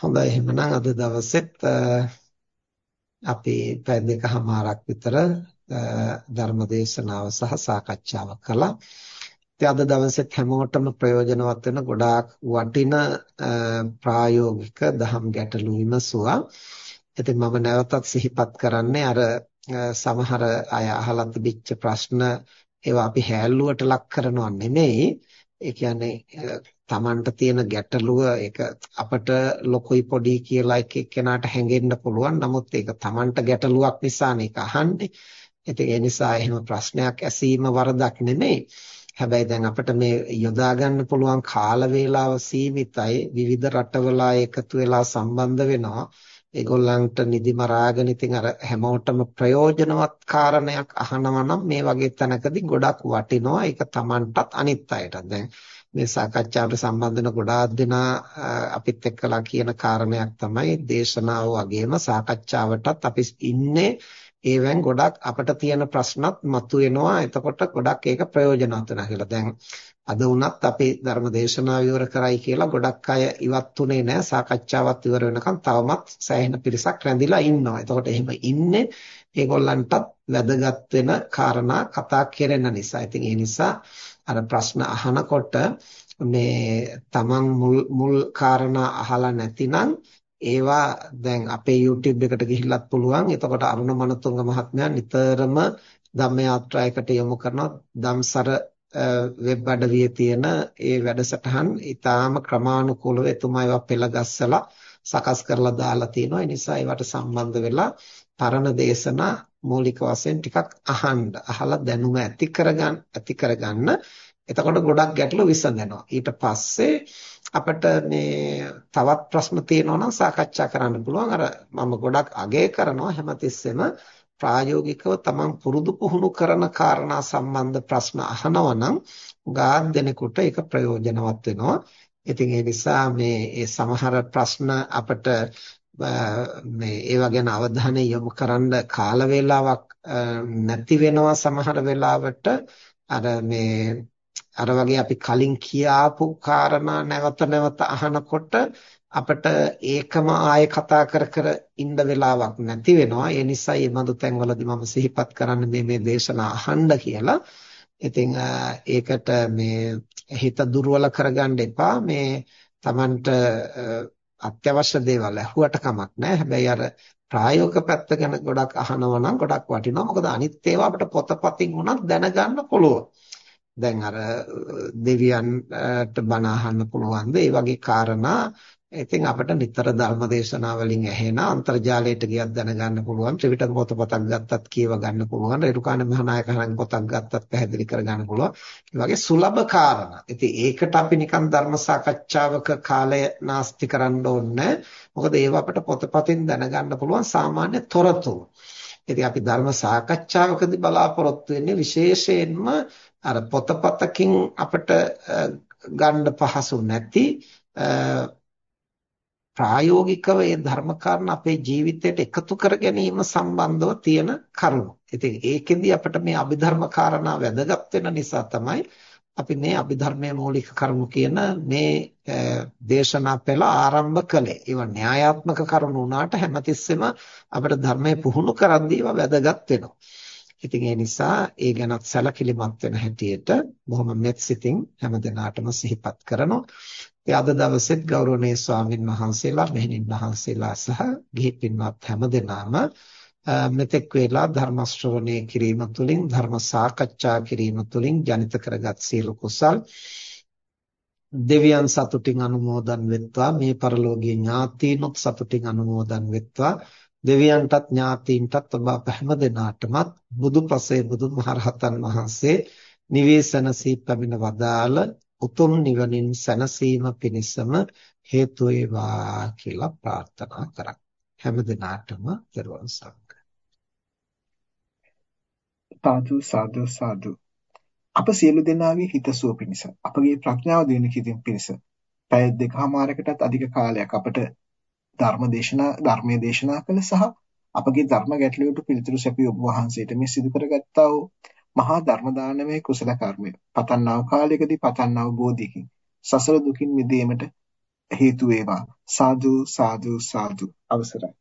හොඳයි එහෙනම් අද දවසෙත් අපි පැය දෙකමාරක් විතර ධර්ම දේශනාව සහ සාකච්ඡාව කළා. ඉතින් අද දවසෙත් හැමෝටම ප්‍රයෝජනවත් වෙන ගොඩාක් වටින ප්‍රායෝගික දහම් ගැටලු විමසුවා. ඉතින් මම නැවතත් සිහිපත් කරන්නේ අර සමහර අය අහලා තිබිච්ච ප්‍රශ්න ඒවා අපි හැල්ලුවට ලක් කරනව නෙමෙයි. ඒ කියන්නේ Tamanට තියෙන ගැටලුව ඒක අපට ලොකුයි පොඩි කියලා එක එක්කෙනාට හැඟෙන්න පුළුවන්. නමුත් ඒක Tamanට ගැටලුවක් නිසානේ ඒක අහන්නේ. ඉතින් ඒ නිසා එහෙම ප්‍රශ්නයක් ඇසීම වරදක් නෙමෙයි. හැබැයි දැන් අපිට මේ යොදා ගන්න පුළුවන් කාල වේලාව සීමිතයි. විවිධ රටවල එකතු වෙලා සම්බන්ධ වෙනවා. ඒගොල්ලන්ට නිදි මරාගෙන ඉතින් අර හැමෝටම ප්‍රයෝජනවත් කාරණයක් අහනවා නම් මේ වගේ තැනකදී ගොඩක් වටිනවා. ඒක Tamanටත් අනිත් අයටත්. දැන් මේ සාකච්ඡාවට සම්බන්ධ වෙන ගොඩාක් දෙනා අපිත් එක්කලා කියන කාරණයක් තමයි දේශනාව වගේම සාකච්ඡාවටත් අපි ඉන්නේ ඒවෙන් ගොඩක් අපිට තියෙන ප්‍රශ්නත් මතුවෙනවා එතකොට ගොඩක් ඒක ප්‍රයෝජනවත් වෙනවා කියලා. දැන් අද වුණත් අපි ධර්ම දේශනාව ඉවර කරයි කියලා ගොඩක් අය ඉවත්ුනේ නැහැ සාකච්ඡාවත් ඉවර වෙනකන් තවමත් සෑහෙන පිරිසක් රැඳිලා ඉන්නවා. එතකොට එහෙම ඉන්නේ ඒගොල්ලන්ටත් වැදගත් වෙන කාරණා කතා කරන නිසා. ඉතින් ඒ නිසා අර ප්‍රශ්න අහනකොට මේ තමන් මුල් මුල් කාරණා අහලා නැතිනම් ඒවා දැන් අපේ YouTube එකට ගිහිල්ලත් පුළුවන්. එතකොට අරුණ මනතුංග මහත්මයා නිතරම ධම්ම යාත්‍රායකට යොමු කරන ධම්සර වෙබ් අඩවියේ තියෙන ඒ වැඩසටහන් ඊටාම ක්‍රමානුකූලව එතුමා ඒවා පෙළගස්සලා සකස් කරලා දාලා තියෙනවා. ඒ නිසා ඒවට සම්බන්ධ වෙලා පරණ දේශනා මූලික වශයෙන් ටිකක් අහන්න අහලා දැනුම ඇති කරගන්න ඇති කරගන්න. එතකොට ගොඩක් ගැටලු විසඳෙනවා. ඊට පස්සේ අපිට මේ තවත් ප්‍රශ්න තියෙනවා නම් සාකච්ඡා කරන්න පුළුවන්. අර මම ගොඩක් අගය කරනවා. හැමතිස්සෙම ප්‍රායෝගිකව තමන් පුරුදු පුහුණු කරන කාරණා සම්බන්ධ ප්‍රශ්න අහනවා නම් ගාක් දෙනෙකුට ඒක ප්‍රයෝජනවත් වෙනවා. ඉතින් ඒ නිසා මේ සමහර ප්‍රශ්න අපිට මේ ඒවා ගැන අවධානය යොමු කරන්න කාල වේලාවක් නැති වෙනවා සමහර වෙලාවට. අර මේ අර වගේ අපි කලින් කියාපු කාරණා නැවත නැවත අහනකොට අපිට ඒකම ආයෙ කතා කර කර ඉන්න වෙලාවක් නැති වෙනවා. ඒ නිසා මේ බඳු තැන්වලදී මම සිහිපත් කරන්න මේ මේ දේශනා අහන්න කියලා. ඉතින් ඒකට මේ හිත දුර්වල කරගන්න එපා. මේ Tamanට අත්‍යවශ්‍ය දේවල් ඇහුවට කමක් නැහැ. හැබැයි අර ප්‍රායෝගික පැත්ත ගැන ගොඩක් අහනවා නම් ගොඩක් වටිනවා. මොකද අනිත් ඒවා අපිට පොතපතින් උනත් දැනගන්න පුළුවන්. දැන් අර දෙවියන්ට බණ අහන්න පුළුවන්ද? ඒ වගේ කාරණා ඉතින් අපිට නිතර ධර්ම දේශනා වලින් ඇහෙන අන්තර්ජාලයට ගියත් දැනගන්න පුළුවන් ත්‍රිවිධ පොත පතක් ගත්තත් කියව ගන්න පුළුවන් රුකාණ මහානායකයන් පොතක් ගත්තත් පැහැදිලි කර ගන්න පුළුවන් ඒ වගේ සුලභ කාරණා. ඉතින් ඒකට අපි නිකන් ධර්ම සාකච්ඡාවක කාලය නාස්ති කරන්න ඕනේ මොකද ඒව අපිට පොතපතින් දැනගන්න පුළුවන් සාමාන්‍ය තොරතුරු. ඉතින් අපි ධර්ම සාකච්ඡාවකදී බලාපොරොත්තු වෙන්නේ විශේෂයෙන්ම අර පොතපතකින් අපිට ගන්න පහසු නැති ප්‍රායෝගිකව මේ ධර්මකාරණ අපේ ජීවිතයට එකතු කර ගැනීම සම්බන්ධව තියෙන කරුණු. ඉතින් ඒකෙදි අපිට මේ අභිධර්ම කාරණා වැදගත් වෙන නිසා තමයි අපි මේ අභිධර්මයේ මූලික කරුණු කියන මේ දේශනා පෙළ ආරම්භ කළේ. ඒවා න්‍යායාත්මක කරුණු වුණාට හැමතිස්සෙම අපිට ධර්මයේ පුහුණු කරද්දී ඒවා වැදගත් වෙනවා. ඉතින් ඒ නිසා ඒ ගැනත් සැලකිලිමත් වෙන හැටියට බොහොම මෙත් සිතින් හැමදෙනාටම සිහිපත් කරනවා. ඒ අද දවසෙත් ගෞරවනීය ස්වාමින් වහන්සේලා මෙහෙණින් වහන්සේලා සහ ගිහි පින්වත් හැමදෙනාම මෙතෙක් වේලා ධර්ම ශ්‍රවණය කිරීම තුළින් ධර්ම සාකච්ඡා කිරීම තුළින් ජනිත කරගත් සියලු කුසල් දෙවියන් සතුටින් අනුමෝදන් වෙත්වා. මේ පරලෝකීය ඥාතීනොත් සතුටින් අනුමෝදන් වෙත්වා. දෙවියන්ටත් ඥාතීන්ටත් ඔබ අප හැම දෙනාටමත් බුදු පසේ බුදු මහරහතන් වහන්සේ නිවේසනසී පැමිණ වදාළ උතුම් නිවනින් සැනසීම පිණිසම හේතු වේවා කියලා ප්‍රාර්ථනා කරා. හැම දිනාටම දරුවන් සම්ක. සාදු සාදු සාදු. අප සියලු දෙනාගේ හිතසුව පිණිස අපගේ ප්‍රඥාව දිනු කිරීම පිණිස පැය දෙකමාරකටත් අධික කාලයක් අපට ධර්ම දේශනා ධර්මයේ දේශනා කළ සහ අපගේ ධර්ම ගැටලුවට පිළිතුරු සැපී ඔබ වහන්සේට මේ සිදු කරගත්තා වූ මහා ධර්ම දානමය කුසල කර්මය. පතන්නා වූ කාලයකදී පතන්නා වූ බෝධියකින්. සසර දුකින් මිදීමට හේතු වේවා. සාදු සාදු සාදු. අවසරයි.